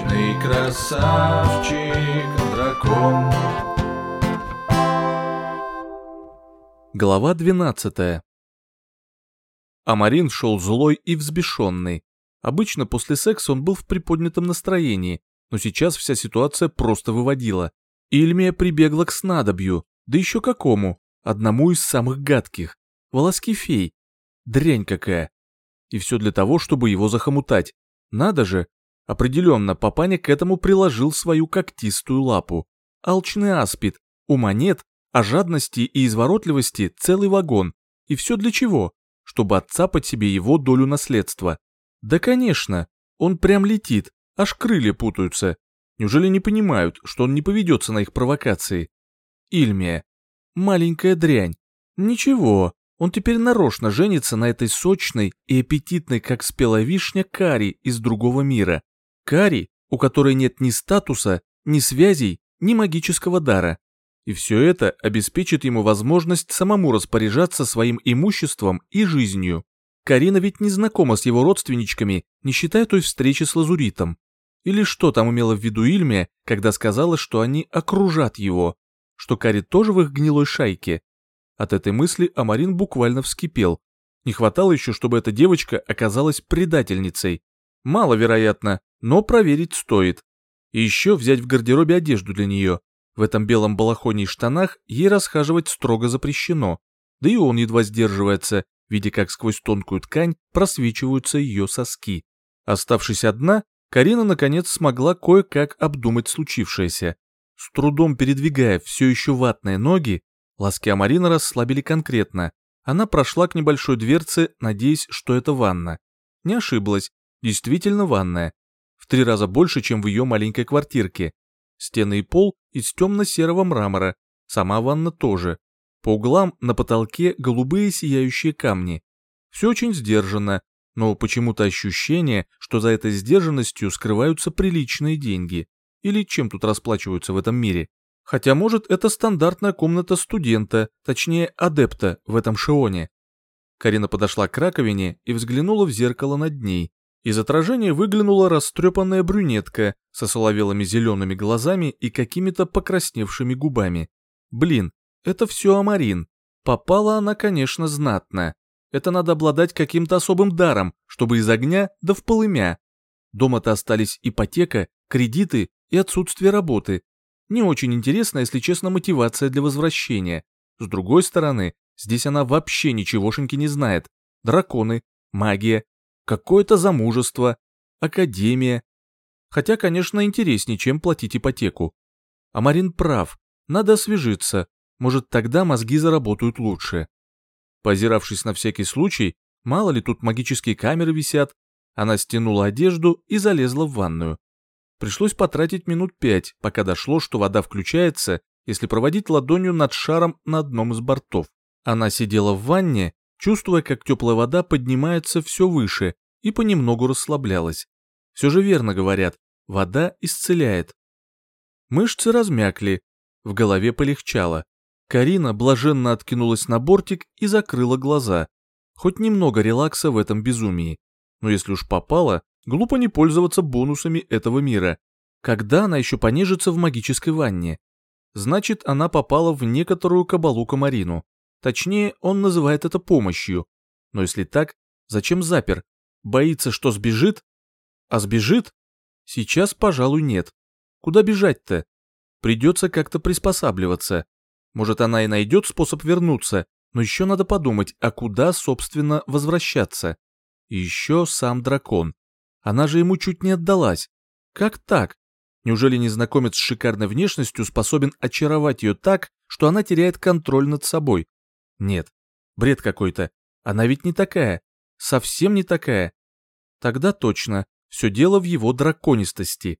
Вечный красавчик дракон. Глава 12 Амарин шел злой и взбешенный. Обычно после секса он был в приподнятом настроении, но сейчас вся ситуация просто выводила. Ильмия прибегла к снадобью, да еще какому, одному из самых гадких. Волоски фей. Дрянь какая. И все для того, чтобы его захомутать. Надо же. Определенно, папаня к этому приложил свою когтистую лапу. Алчный аспид, ума нет, а жадности и изворотливости целый вагон. И все для чего? Чтобы отцапать себе его долю наследства. Да конечно, он прям летит, аж крылья путаются. Неужели не понимают, что он не поведется на их провокации? Ильмия. Маленькая дрянь. Ничего, он теперь нарочно женится на этой сочной и аппетитной, как спелая вишня, Кари из другого мира. Кари, у которой нет ни статуса, ни связей, ни магического дара. И все это обеспечит ему возможность самому распоряжаться своим имуществом и жизнью. Карина ведь не знакома с его родственничками, не считая той встречи с Лазуритом. Или что там имела в виду Ильме, когда сказала, что они окружат его, что Кари тоже в их гнилой шайке. От этой мысли Амарин буквально вскипел. Не хватало еще, чтобы эта девочка оказалась предательницей. Маловероятно, но проверить стоит. И еще взять в гардеробе одежду для нее. В этом белом балахоне и штанах ей расхаживать строго запрещено. Да и он едва сдерживается, видя как сквозь тонкую ткань просвечиваются ее соски. Оставшись одна, Карина наконец смогла кое-как обдумать случившееся. С трудом передвигая все еще ватные ноги, ласки Амарина расслабили конкретно. Она прошла к небольшой дверце, надеясь, что это ванна. Не ошиблась, действительно ванная. Три раза больше, чем в ее маленькой квартирке. Стены и пол из темно-серого мрамора, сама ванна тоже. По углам на потолке голубые сияющие камни. Все очень сдержанно, но почему-то ощущение, что за этой сдержанностью скрываются приличные деньги. Или чем тут расплачиваются в этом мире. Хотя, может, это стандартная комната студента, точнее, адепта в этом шионе. Карина подошла к раковине и взглянула в зеркало над ней. Из отражения выглянула растрепанная брюнетка со соловелыми зелеными глазами и какими-то покрасневшими губами. Блин, это все Амарин. Попала она, конечно, знатно. Это надо обладать каким-то особым даром, чтобы из огня да в полымя. Дома-то остались ипотека, кредиты и отсутствие работы. Не очень интересна, если честно, мотивация для возвращения. С другой стороны, здесь она вообще ничегошеньки не знает. Драконы, магия, какое-то замужество, академия. Хотя, конечно, интереснее, чем платить ипотеку. А Марин прав, надо освежиться, может тогда мозги заработают лучше. Позиравшись на всякий случай, мало ли тут магические камеры висят, она стянула одежду и залезла в ванную. Пришлось потратить минут пять, пока дошло, что вода включается, если проводить ладонью над шаром на одном из бортов. Она сидела в ванне, чувствуя, как теплая вода поднимается все выше, и понемногу расслаблялась. Все же верно говорят, вода исцеляет. Мышцы размякли, в голове полегчало. Карина блаженно откинулась на бортик и закрыла глаза. Хоть немного релакса в этом безумии. Но если уж попала, глупо не пользоваться бонусами этого мира. Когда она еще понежится в магической ванне? Значит, она попала в некоторую кабалу Комарину. Точнее, он называет это помощью. Но если так, зачем запер? Боится, что сбежит? А сбежит? Сейчас, пожалуй, нет. Куда бежать-то? Придется как-то приспосабливаться. Может, она и найдет способ вернуться, но еще надо подумать, а куда, собственно, возвращаться. И еще сам дракон. Она же ему чуть не отдалась. Как так? Неужели незнакомец с шикарной внешностью способен очаровать ее так, что она теряет контроль над собой? Нет, бред какой-то. Она ведь не такая. Совсем не такая. Тогда точно, все дело в его драконистости.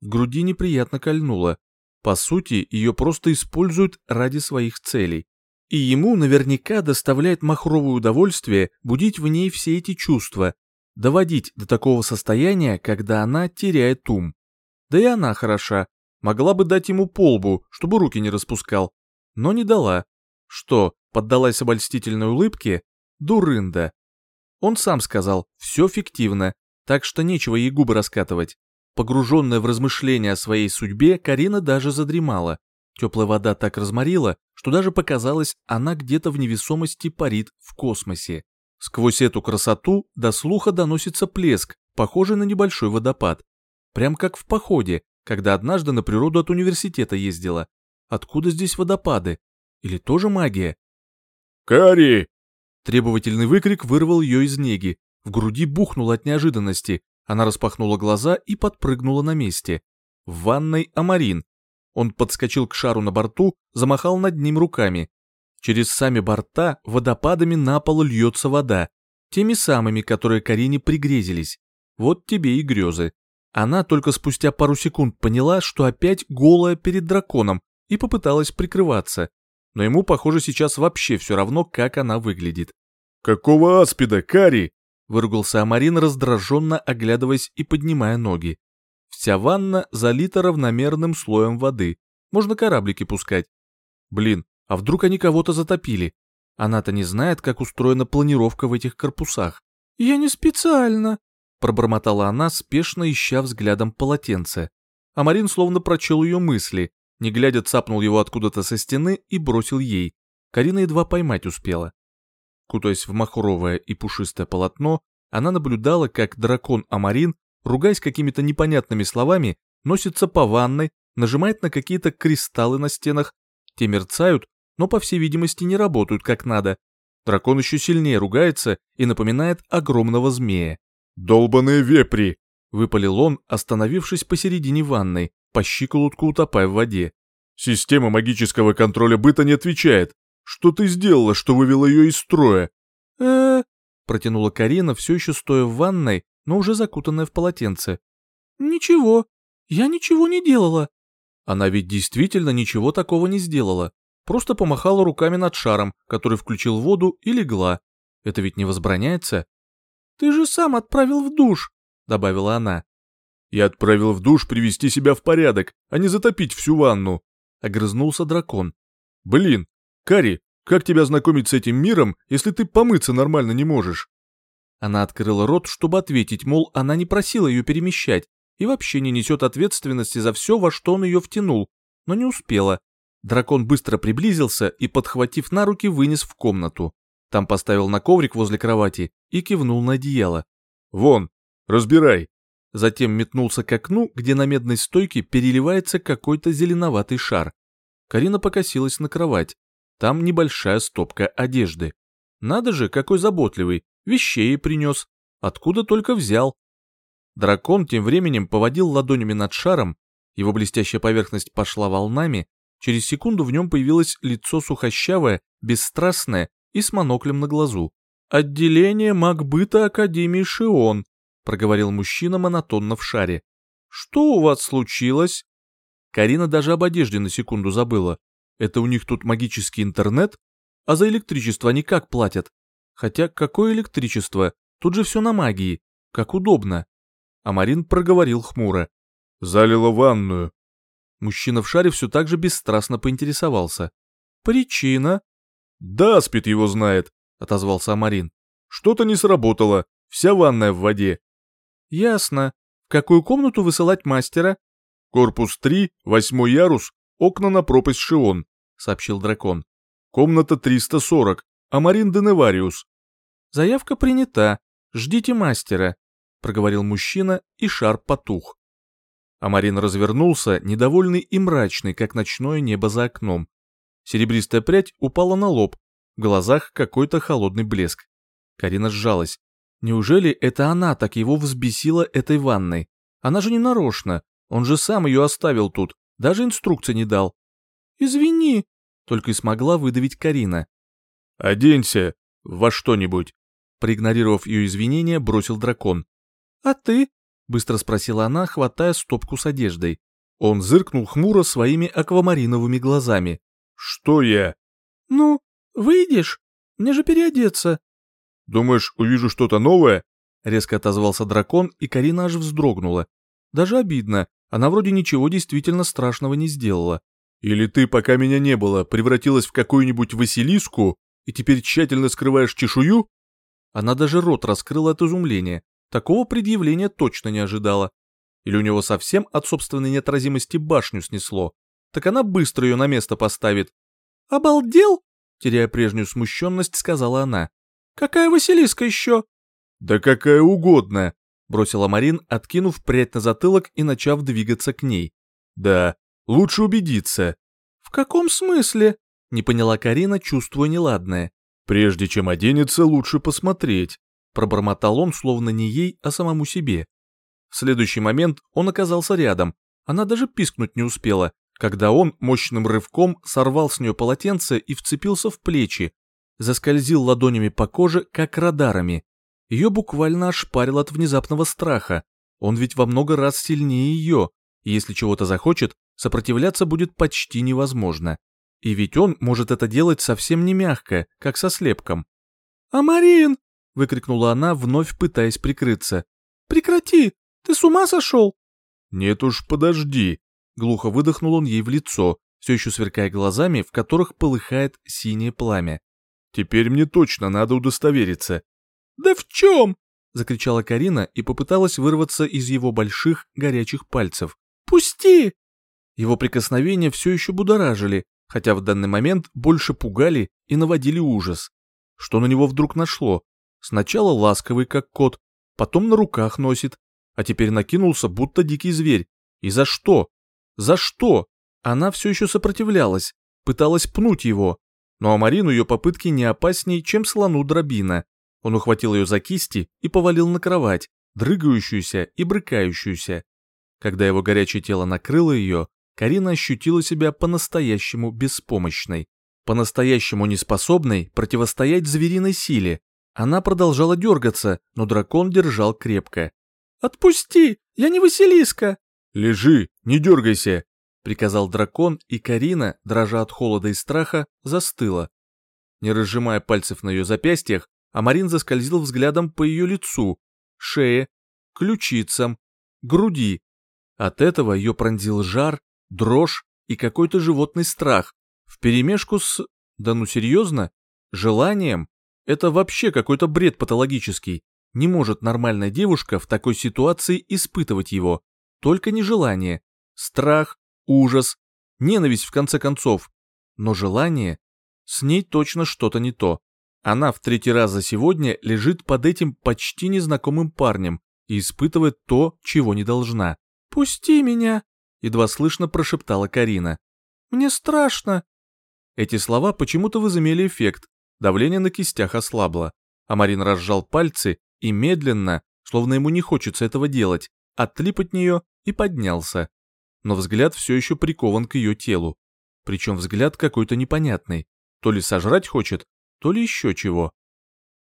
В груди неприятно кольнуло. По сути, ее просто используют ради своих целей. И ему наверняка доставляет махровое удовольствие будить в ней все эти чувства, доводить до такого состояния, когда она теряет ум. Да и она хороша, могла бы дать ему полбу, чтобы руки не распускал, но не дала. Что, поддалась обольстительной улыбке? Дурында. Он сам сказал, все фиктивно, так что нечего ей губы раскатывать. Погруженная в размышления о своей судьбе, Карина даже задремала. Теплая вода так разморила, что даже показалось, она где-то в невесомости парит в космосе. Сквозь эту красоту до слуха доносится плеск, похожий на небольшой водопад. Прям как в походе, когда однажды на природу от университета ездила. Откуда здесь водопады? Или тоже магия? «Кари!» Требовательный выкрик вырвал ее из неги. В груди бухнуло от неожиданности. Она распахнула глаза и подпрыгнула на месте. В ванной Амарин. Он подскочил к шару на борту, замахал над ним руками. Через сами борта водопадами на пол льется вода. Теми самыми, которые Карине пригрезились. Вот тебе и грезы. Она только спустя пару секунд поняла, что опять голая перед драконом, и попыталась прикрываться но ему, похоже, сейчас вообще все равно, как она выглядит. «Какого аспида, Кари?» — выругался Амарин, раздраженно оглядываясь и поднимая ноги. Вся ванна залита равномерным слоем воды. Можно кораблики пускать. Блин, а вдруг они кого-то затопили? Она-то не знает, как устроена планировка в этих корпусах. «Я не специально», — пробормотала она, спешно ища взглядом полотенце. Амарин словно прочел ее мысли, не глядя цапнул его откуда-то со стены и бросил ей. Карина едва поймать успела. Кутаясь в махровое и пушистое полотно, она наблюдала, как дракон Амарин, ругаясь какими-то непонятными словами, носится по ванной, нажимает на какие-то кристаллы на стенах. Те мерцают, но, по всей видимости, не работают как надо. Дракон еще сильнее ругается и напоминает огромного змея. «Долбаные вепри!» — выпалил он, остановившись посередине ванной, по щиколотку утопая в воде. «Система магического контроля быта не отвечает. Что ты сделала, что вывела ее из строя?» э протянула Карина, все еще стоя в ванной, но уже закутанная в полотенце. «Ничего, я ничего не делала». Она ведь действительно ничего такого не сделала. Просто помахала руками над шаром, который включил воду и легла. Это ведь не возбраняется. «Ты же сам отправил в душ», — добавила она. Я отправил в душ привести себя в порядок, а не затопить всю ванну. Огрызнулся дракон. Блин, Кари, как тебя знакомить с этим миром, если ты помыться нормально не можешь? Она открыла рот, чтобы ответить, мол, она не просила ее перемещать и вообще не несет ответственности за все, во что он ее втянул, но не успела. Дракон быстро приблизился и, подхватив на руки, вынес в комнату. Там поставил на коврик возле кровати и кивнул на одеяло. «Вон, разбирай!» Затем метнулся к окну, где на медной стойке переливается какой-то зеленоватый шар. Карина покосилась на кровать. Там небольшая стопка одежды. Надо же, какой заботливый, вещей принес. Откуда только взял. Дракон тем временем поводил ладонями над шаром, его блестящая поверхность пошла волнами, через секунду в нем появилось лицо сухощавое, бесстрастное и с моноклем на глазу. «Отделение Макбыта Академии Шион», проговорил мужчина монотонно в шаре. «Что у вас случилось?» Карина даже об одежде на секунду забыла. Это у них тут магический интернет? А за электричество они как платят? Хотя какое электричество? Тут же все на магии. Как удобно. А Марин проговорил хмуро. «Залила ванную». Мужчина в шаре все так же бесстрастно поинтересовался. «Причина?» «Да, спит его знает», — отозвался Амарин. «Что-то не сработало. Вся ванная в воде. «Ясно. В какую комнату высылать мастера?» «Корпус 3, восьмой ярус, окна на пропасть Шион», — сообщил дракон. «Комната 340, Амарин Деневариус». «Заявка принята. Ждите мастера», — проговорил мужчина, и шар потух. Амарин развернулся, недовольный и мрачный, как ночное небо за окном. Серебристая прядь упала на лоб, в глазах какой-то холодный блеск. Карина сжалась. Неужели это она так его взбесила этой ванной? Она же не нарочно, он же сам ее оставил тут, даже инструкции не дал. «Извини», — только и смогла выдавить Карина. «Оденься во что-нибудь», — проигнорировав ее извинения, бросил дракон. «А ты?» — быстро спросила она, хватая стопку с одеждой. Он зыркнул хмуро своими аквамариновыми глазами. «Что я?» «Ну, выйдешь? Мне же переодеться. Думаешь, увижу что-то новое?» Резко отозвался дракон, и Карина аж вздрогнула. Даже обидно, она вроде ничего действительно страшного не сделала. «Или ты, пока меня не было, превратилась в какую-нибудь Василиску и теперь тщательно скрываешь чешую?» Она даже рот раскрыла от изумления. Такого предъявления точно не ожидала. Или у него совсем от собственной неотразимости башню снесло? Так она быстро ее на место поставит. «Обалдел?» — теряя прежнюю смущенность, сказала она. «Какая Василиска еще?» «Да какая угодно», — бросила Марин, откинув прядь на затылок и начав двигаться к ней. «Да, лучше убедиться». «В каком смысле?» — не поняла Карина, чувствуя неладное. «Прежде чем оденется, лучше посмотреть», — пробормотал он, словно не ей, а самому себе. В следующий момент он оказался рядом, она даже пискнуть не успела, когда он мощным рывком сорвал с нее полотенце и вцепился в плечи, заскользил ладонями по коже, как радарами. Ее буквально ошпарил от внезапного страха. Он ведь во много раз сильнее ее, и если чего-то захочет, сопротивляться будет почти невозможно. И ведь он может это делать совсем не мягко, как со слепком. «Амарин!» — выкрикнула она, вновь пытаясь прикрыться. «Прекрати! Ты с ума сошел?» «Нет уж, подожди!» — глухо выдохнул он ей в лицо, все еще сверкая глазами, в которых полыхает синее пламя. «Теперь мне точно надо удостовериться. «Да в чем?» — закричала Карина и попыталась вырваться из его больших горячих пальцев. «Пусти!» Его прикосновения все еще будоражили, хотя в данный момент больше пугали и наводили ужас. Что на него вдруг нашло? Сначала ласковый, как кот, потом на руках носит, а теперь накинулся, будто дикий зверь. И за что? За что? Она все еще сопротивлялась, пыталась пнуть его, но Амарину ее попытки не опаснее, чем слону дробина. Он ухватил ее за кисти и повалил на кровать, дрыгающуюся и брыкающуюся. Когда его горячее тело накрыло ее, Карина ощутила себя по-настоящему беспомощной, по-настоящему неспособной противостоять звериной силе. Она продолжала дергаться, но дракон держал крепко. «Отпусти! Я не Василиска!» «Лежи, не дергайся!» — приказал дракон, и Карина, дрожа от холода и страха, застыла. Не разжимая пальцев на ее запястьях, а Марин заскользил взглядом по ее лицу, шее, ключицам, груди. От этого ее пронзил жар, дрожь и какой-то животный страх, вперемешку с... Да ну серьезно? Желанием? Это вообще какой-то бред патологический. Не может нормальная девушка в такой ситуации испытывать его. Только не желание. Страх, ужас, ненависть в конце концов. Но желание... С ней точно что-то не то. Она в третий раз за сегодня лежит под этим почти незнакомым парнем и испытывает то, чего не должна. «Пусти меня!» — едва слышно прошептала Карина. «Мне страшно!» Эти слова почему-то возымели эффект. Давление на кистях ослабло. А Марин разжал пальцы и медленно, словно ему не хочется этого делать, отлип от нее и поднялся. Но взгляд все еще прикован к ее телу. Причем взгляд какой-то непонятный. То ли сожрать хочет, то ли еще чего.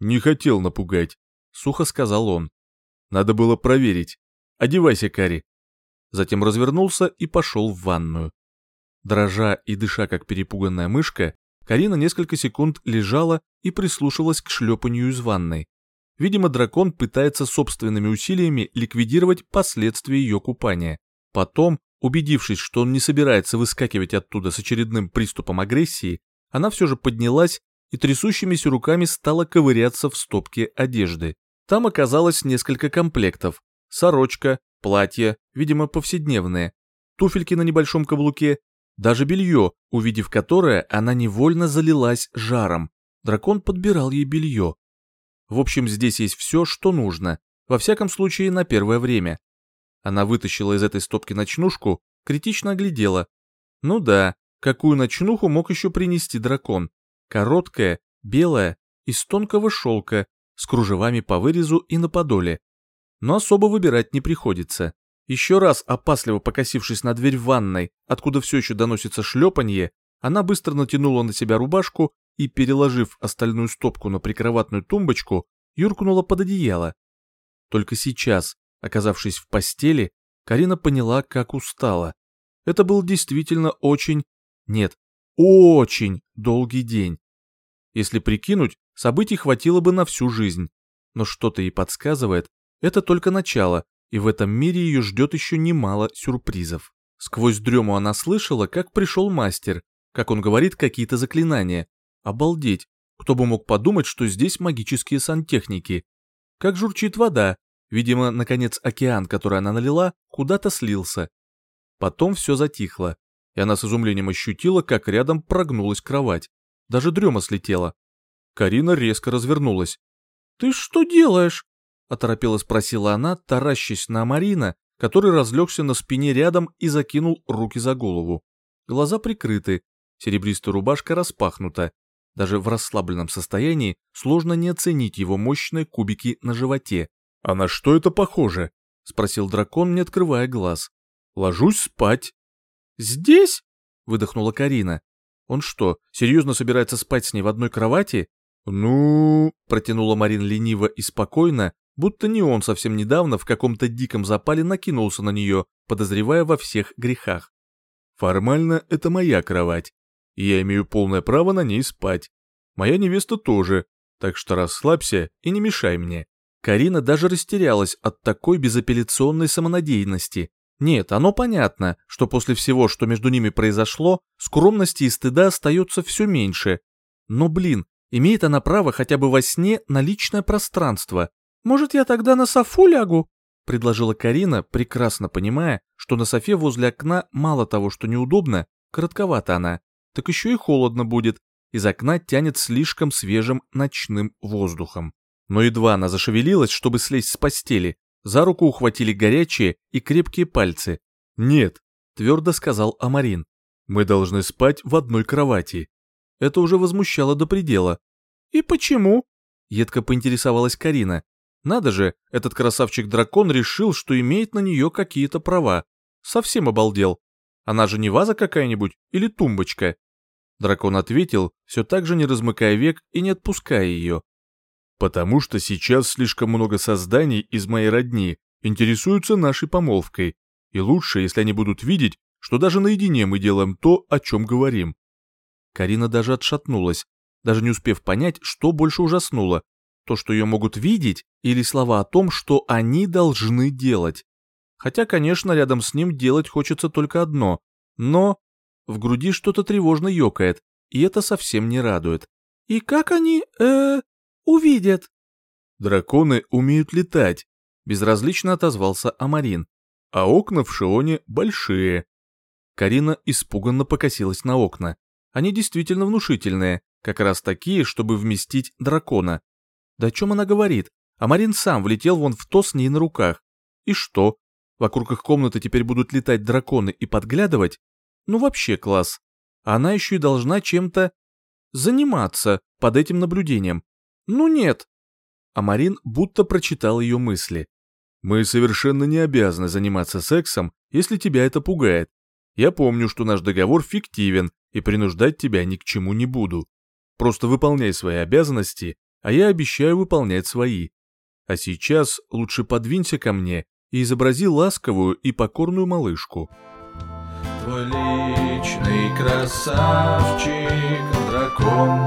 «Не хотел напугать», — сухо сказал он. «Надо было проверить. Одевайся, Кари». Затем развернулся и пошел в ванную. Дрожа и дыша, как перепуганная мышка, Карина несколько секунд лежала и прислушивалась к шлепанию из ванной. Видимо, дракон пытается собственными усилиями ликвидировать последствия ее купания. Потом, убедившись, что он не собирается выскакивать оттуда с очередным приступом агрессии, она все же поднялась и трясущимися руками стала ковыряться в стопке одежды. Там оказалось несколько комплектов. Сорочка, платье, видимо, повседневные, туфельки на небольшом каблуке, даже белье, увидев которое, она невольно залилась жаром. Дракон подбирал ей белье. В общем, здесь есть все, что нужно, во всяком случае на первое время. Она вытащила из этой стопки ночнушку, критично оглядела. Ну да, какую ночнуху мог еще принести дракон? Короткая, белая, из тонкого шелка, с кружевами по вырезу и на подоле. Но особо выбирать не приходится. Еще раз опасливо покосившись на дверь в ванной, откуда все еще доносится шлепанье, она быстро натянула на себя рубашку и, переложив остальную стопку на прикроватную тумбочку, юркнула под одеяло. Только сейчас, оказавшись в постели, Карина поняла, как устала. Это был действительно очень... Нет, очень долгий день. Если прикинуть, событий хватило бы на всю жизнь. Но что-то ей подсказывает, это только начало, и в этом мире ее ждет еще немало сюрпризов. Сквозь дрему она слышала, как пришел мастер, как он говорит какие-то заклинания. Обалдеть, кто бы мог подумать, что здесь магические сантехники. Как журчит вода, Видимо, наконец океан, который она налила, куда-то слился. Потом все затихло, и она с изумлением ощутила, как рядом прогнулась кровать. Даже дрема слетела. Карина резко развернулась. «Ты что делаешь?» — оторопела спросила она, таращась на Марина, который разлегся на спине рядом и закинул руки за голову. Глаза прикрыты, серебристая рубашка распахнута. Даже в расслабленном состоянии сложно не оценить его мощные кубики на животе. «А на что это похоже?» — спросил дракон, не открывая глаз. «Ложусь спать». «Здесь?» — выдохнула Карина. «Он что, серьезно собирается спать с ней в одной кровати?» «Ну...» — протянула Марин лениво и спокойно, будто не он совсем недавно в каком-то диком запале накинулся на нее, подозревая во всех грехах. «Формально это моя кровать, и я имею полное право на ней спать. Моя невеста тоже, так что расслабься и не мешай мне». Карина даже растерялась от такой безапелляционной самонадеянности. Нет, оно понятно, что после всего, что между ними произошло, скромности и стыда остается все меньше. Но, блин, имеет она право хотя бы во сне на личное пространство. «Может, я тогда на софу лягу?» — предложила Карина, прекрасно понимая, что на софе возле окна мало того, что неудобно, коротковата она, так еще и холодно будет, из окна тянет слишком свежим ночным воздухом. Но едва она зашевелилась, чтобы слезть с постели, за руку ухватили горячие и крепкие пальцы. «Нет», — твердо сказал Амарин, — «мы должны спать в одной кровати». Это уже возмущало до предела. «И почему?» — едко поинтересовалась Карина. Надо же, этот красавчик-дракон решил, что имеет на нее какие-то права. Совсем обалдел. Она же не ваза какая-нибудь или тумбочка. Дракон ответил, все так же не размыкая век и не отпуская ее. «Потому что сейчас слишком много созданий из моей родни интересуются нашей помолвкой, и лучше, если они будут видеть, что даже наедине мы делаем то, о чем говорим». Карина даже отшатнулась, даже не успев понять, что больше ужаснуло, то, что ее могут видеть, или слова о том, что они должны делать. Хотя, конечно, рядом с ним делать хочется только одно, но в груди что-то тревожно ёкает, и это совсем не радует. «И как они, э увидят?» «Драконы умеют летать», — безразлично отозвался Амарин. «А окна в Шионе большие». Карина испуганно покосилась на окна. Они действительно внушительные, как раз такие, чтобы вместить дракона. Да о чем она говорит? А Марин сам влетел вон в то с ней на руках. И что? Вокруг их комнаты теперь будут летать драконы и подглядывать? Ну вообще класс. А она еще и должна чем-то заниматься под этим наблюдением. Ну нет. А Марин будто прочитал ее мысли. Мы совершенно не обязаны заниматься сексом, если тебя это пугает. Я помню, что наш договор фиктивен, и принуждать тебя ни к чему не буду. Просто выполняй свои обязанности а я обещаю выполнять свои. А сейчас лучше подвинься ко мне и изобрази ласковую и покорную малышку. Твой личный красавчик, дракон,